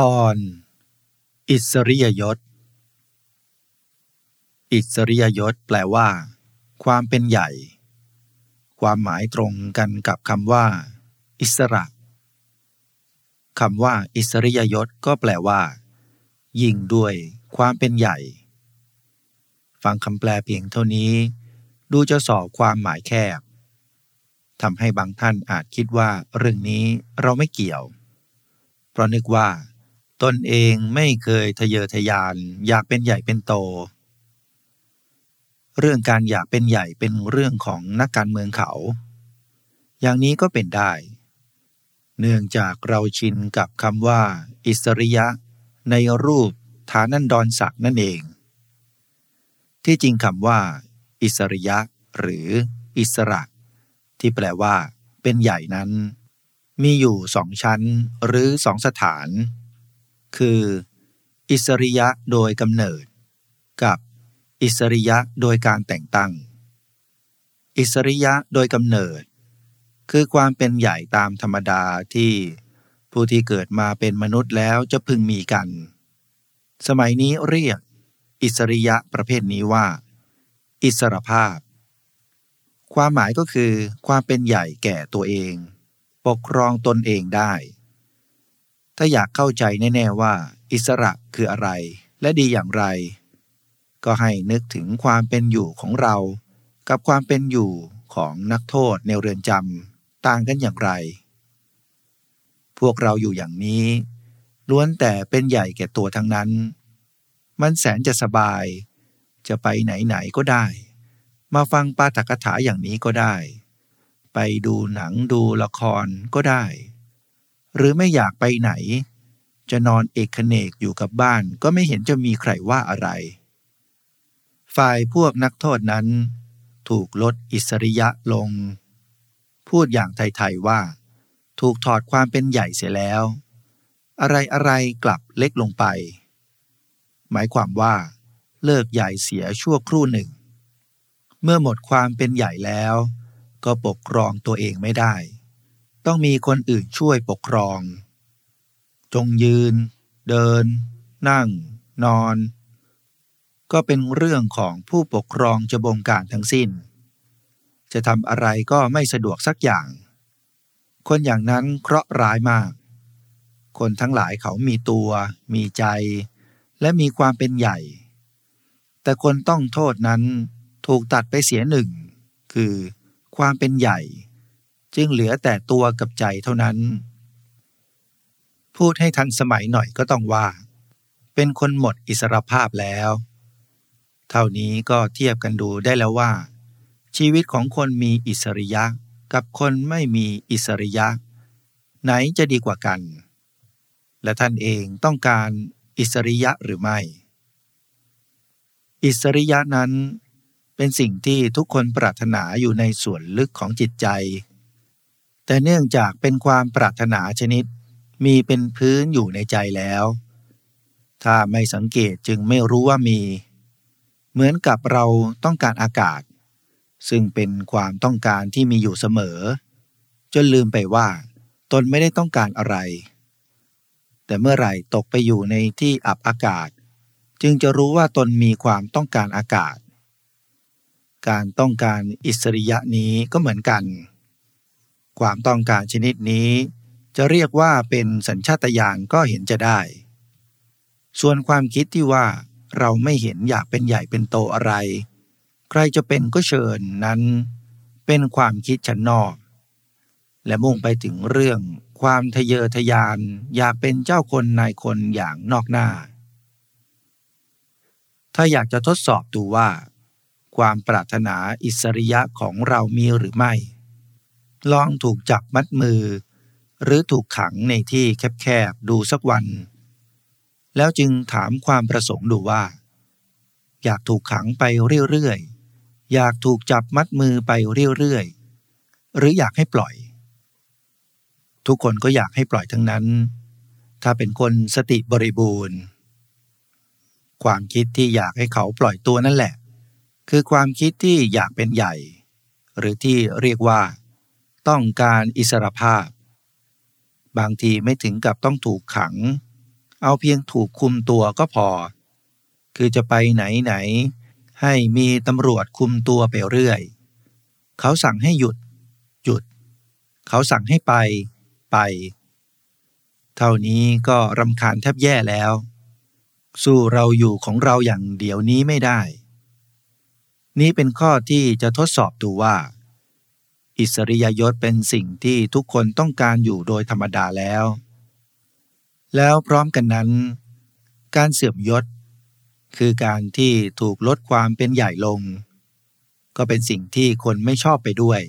ตอน อิสริยยศ อิสริยยศแปลว่า ความเป็นใหญ่ ความหมายตรงกันกับคำว่า อิสระคำว่า อิสริยยศก็แปลว่า ยิ่งด้วยความเป็นใหญ่ ฟังคำแปลเพียงเท่านี้ ดูจะสอบความหมายแคบทำให้บางท่านอาจคิดว่าเรื่องนี้เราไม่เกี่ยว เพราะนึกว่า ตนเองไม่เคยทะเยอทะยาน อยากเป็นใหญ่เป็นโต เรื่องการอยากเป็นใหญ่เป็นเรื่องของนักการเมืองเขา อย่างนี้ก็เป็นได้ เนื่องจากเราชินกับคำว่า อิสริยะ ในรูปฐานันดรศักนั่นเอง ที่จริงคำว่า อิสริยะ หรือ อิสระ ที่แปลว่า เป็นใหญ่นั้น มีอยู่สองชั้นหรือสองสถาน คือ อิสริยะโดยกำเนิด กับ อิสริยะโดยการแต่งตั้ง อิสริยะโดยกำเนิด คือความเป็นใหญ่ตามธรรมดาที่ผู้ที่เกิดมาเป็นมนุษย์แล้วจะพึงมีกัน สมัยนี้เรียก อิสริยะประเภทนี้ว่า อิสรภาพ ความหมายก็คือความเป็นใหญ่แก่ตัวเอง ปกครองตนเองได้ ถ้าอยากเข้าใจแน่ๆว่า อิสระคืออะไร และดีอย่างไร ก็ให้นึกถึงความเป็นอยู่ของเรา กับความเป็นอยู่ของนักโทษในเรือนจำต่างกันอย่างไร พวกเราอยู่อย่างนี้ ล้วนแต่เป็นใหญ่แก่ตัวทั้งนั้น มันแสนจะสบาย จะไปไหนๆก็ได้ มาฟังปาฐกถาอย่างนี้ก็ได้ ไปดูหนังดูละครก็ได้ หรือไม่อยากไปไหน จะนอนเอกเนกอยู่กับบ้านก็ไม่เห็นจะมีใครว่าอะไร ฝ่ายพวกนักโทษนั้น ถูกลดอิสริยะลง พูดอย่างไทยๆว่า ถูกถอดความเป็นใหญ่เสียแล้ว อะไรอะไรกลับเล็กลงไป หมายความว่า เลิกใหญ่เสียชั่วครู่หนึ่ง เมื่อหมดความเป็นใหญ่แล้ว ก็ปกครองตัวเองไม่ได้ ต้องมีคนอื่นช่วยปกครอง จงยืน เดิน นั่ง นอน ก็เป็นเรื่องของผู้ปกครองจะบงการทั้งสิ้น จะทำอะไรก็ไม่สะดวกสักอย่าง คนอย่างนั้นเคราะห์ร้ายมาก คนทั้งหลายเขามีตัว มีใจ และมีความเป็นใหญ่ แต่คนต้องโทษนั้นถูกตัดไปเสียหนึ่ง คือความเป็นใหญ่ จึงเหลือแต่ตัวกับใจเท่านั้น พูดให้ทันสมัยหน่อยก็ต้องว่า เป็นคนหมดอิสรภาพแล้ว เท่านี้ก็เทียบกันดูได้แล้วว่า ชีวิตของคนมีอิสริยะกับคนไม่มีอิสริยะ ไหนจะดีกว่ากัน และท่านเองต้องการอิสริยะหรือไม่ อิสริยะนั้นเป็นสิ่งที่ทุกคนปรารถนาอยู่ในส่วนลึกของจิตใจ แต่เนื่องจากเป็นความปรารถนาชนิด มีเป็นพื้นอยู่ในใจแล้ว ถ้าไม่สังเกตจึงไม่รู้ว่ามี เหมือนกับเราต้องการอากาศ ซึ่งเป็นความต้องการที่มีอยู่เสมอ จนลืมไปว่า ตนไม่ได้ต้องการอะไร แต่เมื่อไหร่ตกไปอยู่ในที่อับอากาศ จึงจะรู้ว่าตนมีความต้องการอากาศ การต้องการอิสริยะนี้ก็เหมือนกัน ความต้องการชนิดนี้ จะเรียกว่าเป็นสัญชาตญาณก็เห็นจะได้ ส่วนความคิดที่ว่าเราไม่เห็นอยากเป็นใหญ่เป็นโตอะไร ใครจะเป็นก็เชิญนั้น เป็นความคิดชั้นนอก และมุ่งไปถึงเรื่องความทะเยอทะยานอยากเป็นเจ้าคนนายคนอย่างนอกหน้า ถ้าอยากจะทดสอบดูว่า ความปรารถนาอิสริยะของเรามีหรือไม่ ลองถูกจับมัดมือ หรือถูกขังในที่แคบๆดูสักวัน แล้วจึงถามความประสงค์ดูว่า อยากถูกขังไปเรื่อยๆ อยากถูกจับมัดมือไปเรื่อยๆ หรืออยากให้ปล่อย ทุกคนก็อยากให้ปล่อยทั้งนั้น ถ้าเป็นคนสติบริบูรณ์ ความคิดที่อยากให้เขาปล่อยตัวนั่นแหละ คือความคิดที่อยากเป็นใหญ่ หรือที่เรียกว่า ต้องการอิสรภาพ บางทีไม่ถึงกับต้องถูกขัง เอาเพียงถูกคุมตัวก็พอ คือจะไปไหนไหน ให้มีตำรวจคุมตัวไปเรื่อย เขาสั่งให้หยุด หยุด เขาสั่งให้ไป ไป เท่านี้ก็รำคาญแทบแย่แล้ว สู้เราอยู่ของเราอย่างเดี๋ยวนี้ไม่ได้ นี่เป็นข้อที่จะทดสอบดูว่า อิสริยยศเป็นสิ่งที่ทุกคนต้องการอยู่โดยธรรมดาแล้ว แล้วพร้อมกันนั้น การเสื่อมยศ คือการที่ถูกลดความเป็นใหญ่ลง ก็เป็นสิ่งที่คนไม่ชอบไปด้วย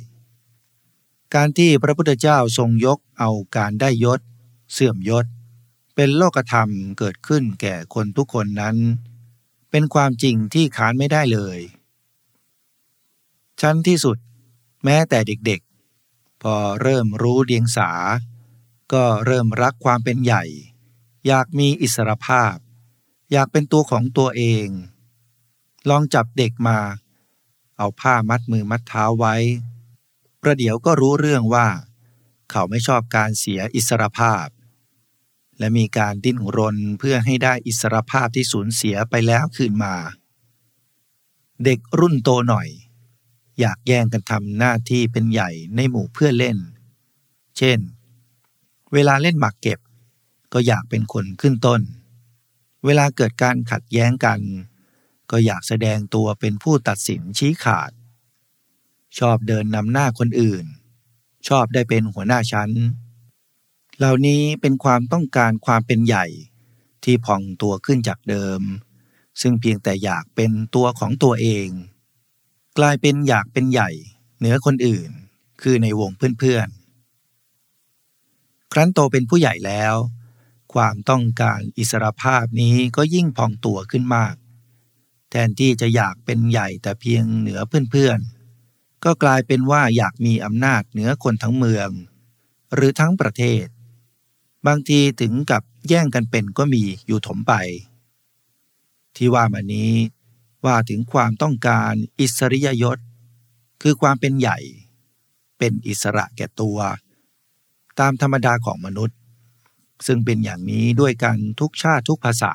การที่พระพุทธเจ้าทรงยกเอาการได้ยศ เสื่อมยศ เป็นโลกธรรมเกิดขึ้นแก่คนทุกคนนั้น เป็นความจริงที่ค้านไม่ได้เลย ชั้นที่สุด แม้แต่เด็กๆ พอเริ่มรู้เดียงสา ก็เริ่มรักความเป็นใหญ่ อยากมีอิสรภาพ อยากเป็นตัวของตัวเอง ลองจับเด็กมา เอาผ้ามัดมือมัดเท้าไว้ ประเดี๋ยวก็รู้เรื่องว่า เขาไม่ชอบการเสียอิสรภาพ และมีการดิ้นรนเพื่อให้ได้อิสรภาพที่สูญเสียไปแล้วคืนมา เด็กรุ่นโตหน่อย อยากแย่งกันทำหน้าที่เป็นใหญ่ในหมู่เพื่อนเล่น เช่น เวลาเล่นหมากเก็บ ก็อยากเป็นคนขึ้นต้น เวลาเกิดการขัดแย้งกัน ก็อยากแสดงตัวเป็นผู้ตัดสินชี้ขาด ชอบเดินนำหน้าคนอื่น ชอบได้เป็นหัวหน้าชั้น เหล่านี้เป็นความต้องการความเป็นใหญ่ที่พองตัวขึ้นจากเดิม ซึ่งเพียงแต่อยากเป็นตัวของตัวเอง กลายเป็นอยากเป็นใหญ่เหนือคนอื่น คือในวงเพื่อนๆ ครั้นโตเป็นผู้ใหญ่แล้ว ความต้องการอิสรภาพนี้ก็ยิ่งพองตัวขึ้นมาก แทนที่จะอยากเป็นใหญ่แต่เพียงเหนือเพื่อนๆ ก็กลายเป็นว่าอยากมีอำนาจเหนือคนทั้งเมือง หรือทั้งประเทศ บางทีถึงกับแย่งกันเป็นก็มีอยู่ถมไป ที่ว่ามานี้ ว่าถึงความต้องการอิสริยยศ คือความเป็นใหญ่ เป็นอิสระแก่ตัว ตามธรรมดาของมนุษย์ ซึ่งเป็นอย่างนี้ด้วยกันทุกชาติทุกภาษา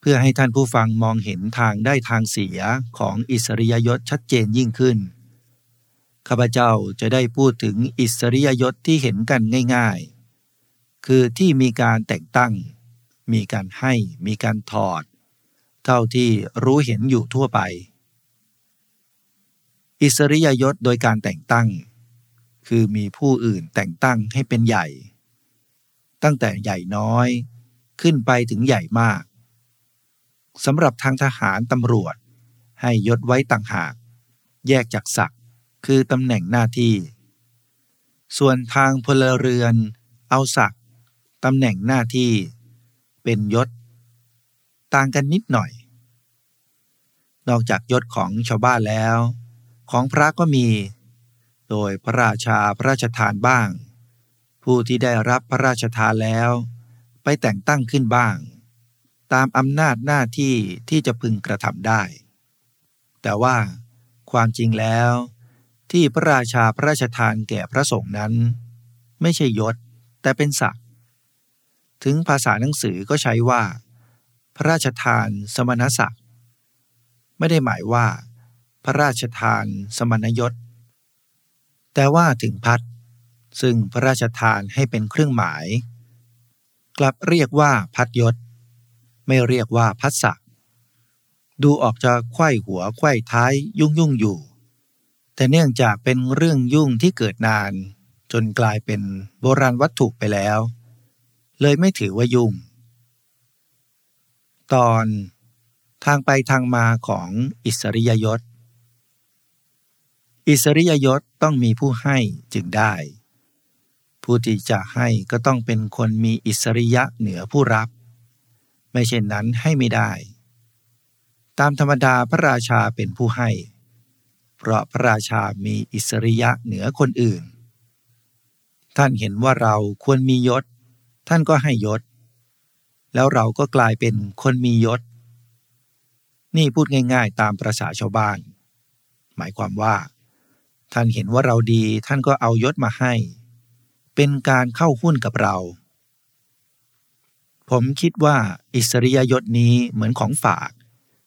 เพื่อให้ท่านผู้ฟังมองเห็นทางได้ทางเสียของอิสริยยศชัดเจนยิ่งขึ้น ข้าพเจ้าจะได้พูดถึงอิสริยยศที่เห็นกันง่าย ๆ คือที่มีการแต่งตั้ง มีการให้ มีการถอด เท่าที่รู้เห็นอยู่ทั่วไป อิสริยยศโดยการแต่งตั้ง คือมีผู้อื่นแต่งตั้งให้เป็นใหญ่ ตั้งแต่ใหญ่น้อยขึ้นไปถึงใหญ่มากสำหรับทางทหารตำรวจ ให้ยศไว้ต่างหาก แยกจากศักดิ์คือตำแหน่งหน้าที่ ส่วนทางพลเรือน เอาศักดิ์ตำแหน่งหน้าที่ เป็นยศ ต่างกันนิดหน่อย นอกจากยศของชาวบ้านแล้ว ของพระก็มี โดยพระราชาพระราชทานบ้าง ผู้ที่ได้รับพระราชทานแล้ว ไปแต่งตั้งขึ้นบ้าง ตามอำนาจหน้าที่ที่จะพึงกระทำได้ แต่ว่าความจริงแล้ว ที่พระราชาพระราชทานแก่พระสงฆ์นั้น ไม่ใช่ยศแต่เป็นศักดิ์ถึงภาษาหนังสือก็ใช้ว่า พระราชทานสมณศักดิ์ ไม่ได้หมายว่า พระราชทานสมณยศ แต่ว่าถึงพัดซึ่งพระราชทานให้เป็นเครื่องหมาย กลับเรียกว่าพัดยศ ไม่เรียกว่าพัดศักดิ์ดูออกจะไขว้หัวไขว้ท้ายยุ่งยุ่งอยู่ แต่เนื่องจากเป็นเรื่องยุ่งที่เกิดนาน จนกลายเป็นโบราณวัตถุไปแล้ว เลยไม่ถือว่ายุ่ง ตอน ทางไปทางมาของอิสริยยศ อิสริยยศต้องมีผู้ให้จึงได้ ผู้ที่จะให้ก็ต้องเป็นคนมีอิสริยะเหนือผู้รับ ไม่เช่นนั้นให้ไม่ได้ ตามธรรมดาพระราชาเป็นผู้ให้ เพราะพระราชามีอิสริยะเหนือคนอื่น ท่านเห็นว่าเราควรมียศ ท่านก็ให้ยศ แล้วเราก็กลายเป็นคนมียศ นี่พูดง่าย ๆ ตามประษาชาวบ้าน หมายความว่า ท่านเห็นว่าเราดีท่านก็เอายศมาให้ เป็นการเข้าหุ้นกับเรา ผมคิดว่าอิสริยยศนี้เหมือนของฝาก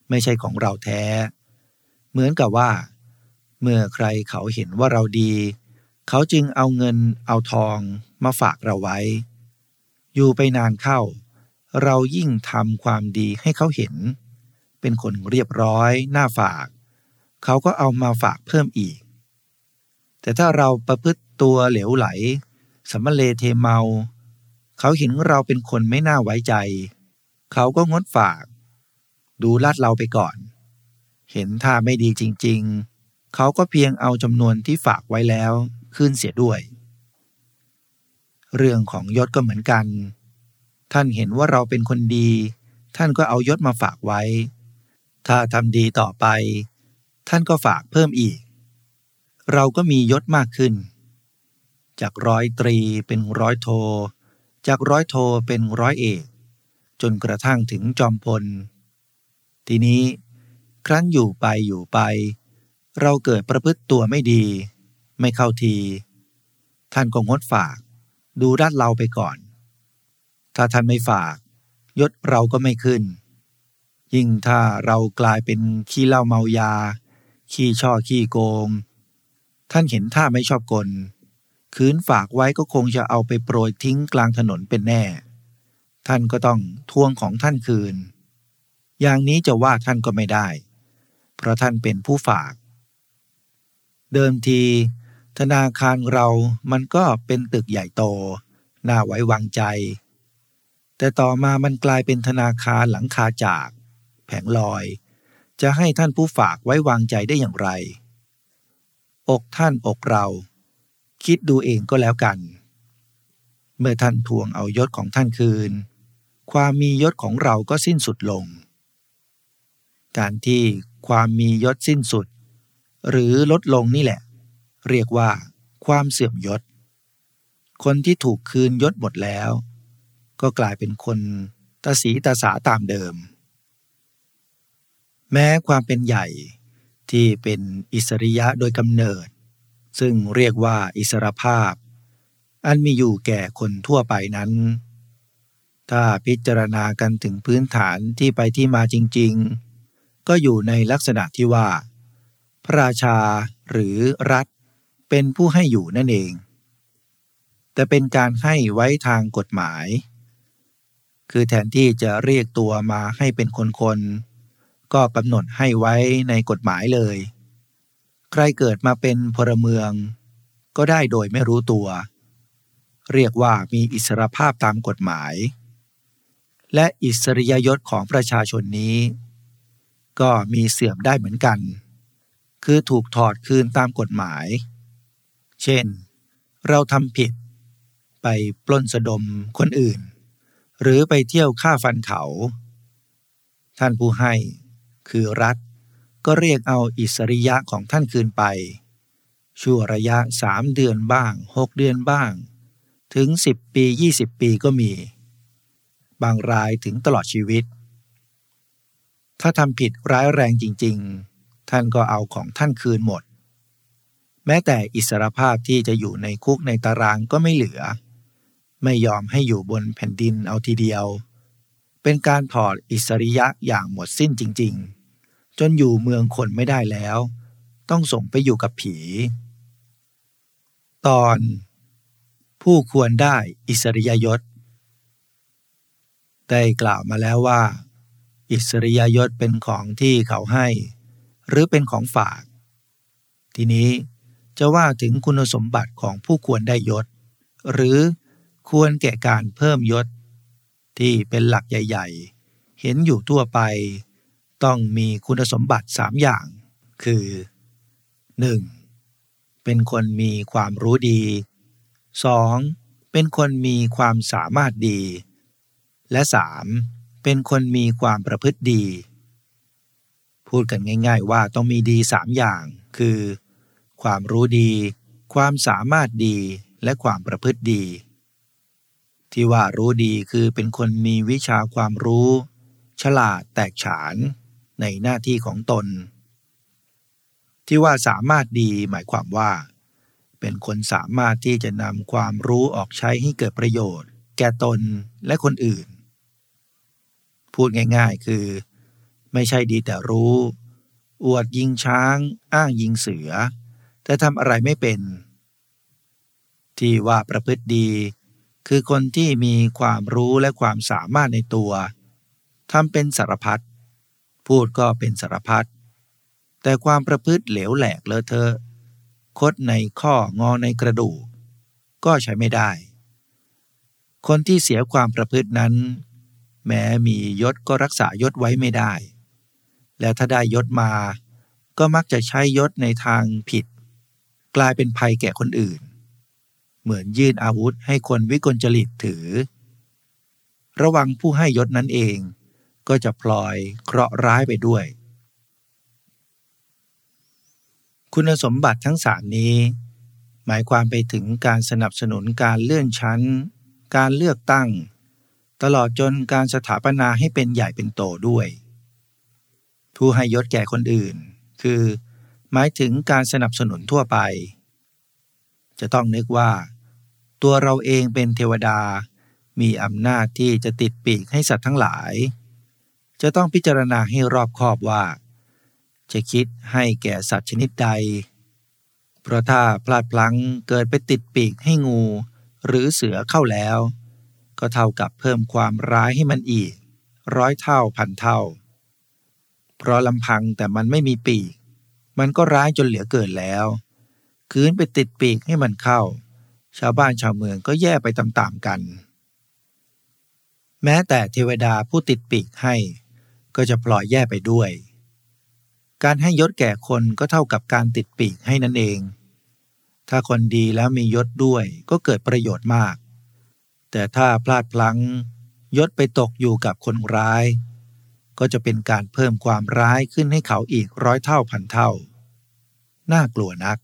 ไม่ใช่ของเราแท้ เหมือนกับว่า เมื่อใครเขาเห็นว่าเราดี เขาจึงเอาเงินเอาทองมาฝากเราไว้ อยู่ไปนานเข้า เรายิ่งทำความดีให้เขาเห็น เป็นคนเรียบร้อยน่าฝาก เขาก็เอามาฝากเพิ่มอีก แต่ถ้าเราประพฤติตัวเหลวไหลสมเลเทเมา เขาเห็นเราเป็นคนไม่น่าไว้ใจ เขาก็งดฝาก ดูลาดเราไปก่อน เห็นท่าไม่ดีจริง ๆ เขาก็เพียงเอาจำนวนที่ฝากไว้แล้วขึ้นเสียด้วย เรื่องของยศก็เหมือนกัน ท่านเห็นว่าเราเป็นคนดี ท่านก็เอายศมาฝากไว้ ถ้าทำดีต่อไป ท่านก็ฝากเพิ่มอีก เราก็มียศมากขึ้น จากร้อยตรีเป็นร้อยโท จากร้อยโทเป็นร้อยเอก จนกระทั่งถึงจอมพล ทีนี้ครั้นอยู่ไปอยู่ไป เราเกิดประพฤติตัวไม่ดี ไม่เข้าที ท่านก็งดฝาก ดูรัดเราไปก่อน ถ้าท่านไม่ฝาก ยศเราก็ไม่ขึ้น ยิ่งถ้าเรากลายเป็นขี้เหล้าเมายา ขี้ช่อขี้โกง ท่านเห็นท่าไม่ชอบกล คืนฝากไว้ก็คงจะเอาไปโปรยทิ้งกลางถนนเป็นแน่ ท่านก็ต้องทวงของท่านคืน อย่างนี้จะว่าท่านก็ไม่ได้ เพราะท่านเป็นผู้ฝาก เดิมที ธนาคารเรามันก็เป็นตึกใหญ่โต น่าไว้วางใจ แต่ต่อมามันกลายเป็นธนาคารหลังคาจาก แผงลอย จะให้ท่านผู้ฝากไว้วางใจได้อย่างไร อกท่านอกเรา คิดดูเองก็แล้วกัน เมื่อท่านทวงเอายศของท่านคืน ความมียศของเราก็สิ้นสุดลง การที่ความมียศสิ้นสุด หรือลดลงนี่แหละ เรียกว่า ความเสื่อมยศ คนที่ถูกคืนยศหมดแล้ว ก็กลายเป็นคนตาสีตาสาตามเดิม แม้ความเป็นใหญ่ที่เป็นอิสริยะโดยกำเนิด ซึ่งเรียกว่าอิสรภาพ อันมีอยู่แก่คนทั่วไปนั้น ถ้าพิจารณากันถึงพื้นฐานที่ไปที่มาจริง ๆ ก็อยู่ในลักษณะที่ว่า พระราชาหรือรัฐเป็นผู้ให้อยู่นั่นเอง แต่เป็นการให้ไว้ทางกฎหมาย คือแทนที่จะเรียกตัวมาให้เป็นคนๆ ก็กำหนดให้ไว้ในกฎหมายเลย ใครเกิดมาเป็นพลเมือง ก็ได้โดยไม่รู้ตัว เรียกว่ามีอิสรภาพตามกฎหมาย และอิสริยยศของประชาชนนี้ ก็มีเสื่อมได้เหมือนกัน คือถูกถอดคืนตามกฎหมาย เช่น เราทำผิด ไปปล้นสะดมคนอื่น หรือไปเที่ยวฆ่าฟันเขา ท่านผู้ให้ คือรัฐก็เรียกเอาอิสริยะของท่านคืนไป ชั่วระยะสามเดือนบ้างหกเดือนบ้าง ถึงสิบปียี่สิบปีก็มี บางรายถึงตลอดชีวิต ถ้าทำผิดร้ายแรงจริง ๆ ท่านก็เอาของท่านคืนหมด แม้แต่อิสรภาพที่จะอยู่ในคุกในตารางก็ไม่เหลือ ไม่ยอมให้อยู่บนแผ่นดินเอาทีเดียว เป็นการถอดอิสริยะอย่างหมดสิ้นจริง ๆ จนอยู่เมืองคนไม่ได้แล้ว ต้องส่งไปอยู่กับผี ตอน ผู้ควรได้อิสริยยศ ได้กล่าวมาแล้วว่า อิสริยยศเป็นของที่เขาให้ หรือเป็นของฝาก ทีนี้จะว่าถึงคุณสมบัติของผู้ควรได้ยศ หรือควรแก่การเพิ่มยศ ที่เป็นหลักใหญ่ ๆ เห็นอยู่ทั่วไป ต้องมีคุณสมบัติสามอย่าง คือ 1. เป็นคนมีความรู้ดี 2. เป็นคนมีความสามารถดี และ 3. เป็นคนมีความประพฤติดี พูดกันง่าย ๆ ว่าต้องมีดีสามอย่าง คือ ความรู้ดี ความสามารถดีและความประพฤติดี ที่ว่ารู้ดีคือเป็นคนมีวิชาความรู้ ฉลาดแตกฉานในหน้าที่ของตน ที่ว่าสามารถดีหมายความว่า เป็นคนสามารถที่จะนำความรู้ออกใช้ให้เกิดประโยชน์ แก่ตนและคนอื่น พูดง่ายๆคือ ไม่ใช่ดีแต่รู้ อวดยิงช้าง อ้างยิงเสือ แต่ทำอะไรไม่เป็น ที่ว่าประพฤติดี คือคนที่มีความรู้และความสามารถในตัวทำเป็นสารพัดพูดก็เป็นสารพัดแต่ความประพฤติเหลวแหลกเลอะเทอะ คดในข้องอในกระดูกก็ใช้ไม่ได้ คนที่เสียความประพฤตินั้น แม้มียศก็รักษายศไว้ไม่ได้ และถ้าได้ยศมา ก็มักจะใช้ยศในทางผิด กลายเป็นภัยแก่คนอื่น เหมือนยื่นอาวุธให้คนวิกลจริตถือ ระวังผู้ให้ยศนั้นเองก็จะพลอยเคราะห์ร้ายไปด้วย คุณสมบัติทั้งสามนี้ หมายความไปถึงการสนับสนุนการเลื่อนชั้น การเลือกตั้ง ตลอดจนการสถาปนาให้เป็นใหญ่เป็นโตด้วย ผู้ให้ยศแก่คนอื่น คือ หมายถึงการสนับสนุนทั่วไป จะต้องนึกว่า ตัวเราเองเป็นเทวดา มีอำนาจที่จะติดปีกให้สัตว์ทั้งหลาย จะต้องพิจารณาให้รอบคอบว่า จะคิดให้แก่สัตว์ชนิดใด เพราะถ้าพลาดพลั้งเกิดไปติดปีกให้งู หรือเสือเข้าแล้ว ก็เท่ากับเพิ่มความร้ายให้มันอีก ร้อยเท่าพันเท่า เพราะลำพังแต่มันไม่มีปีก มันก็ร้ายจนเหลือเกินแล้ว คืนไปติดปีกให้มันเข้า ชาวบ้านชาวเมืองก็แย่ไปตามๆกัน แม้แต่เทวดาผู้ติดปีกให้ ก็จะปล่อยแย่ไปด้วย การให้ยศแก่คนก็เท่ากับการติดปีกให้นั่นเอง ถ้าคนดีแล้วมียศด้วยก็เกิดประโยชน์มาก แต่ถ้าพลาดพลั้งยศไปตกอยู่กับคนร้าย ก็จะเป็นการเพิ่มความร้ายขึ้นให้เขาอีกร้อยเท่าพันเท่า น่ากลัวนัก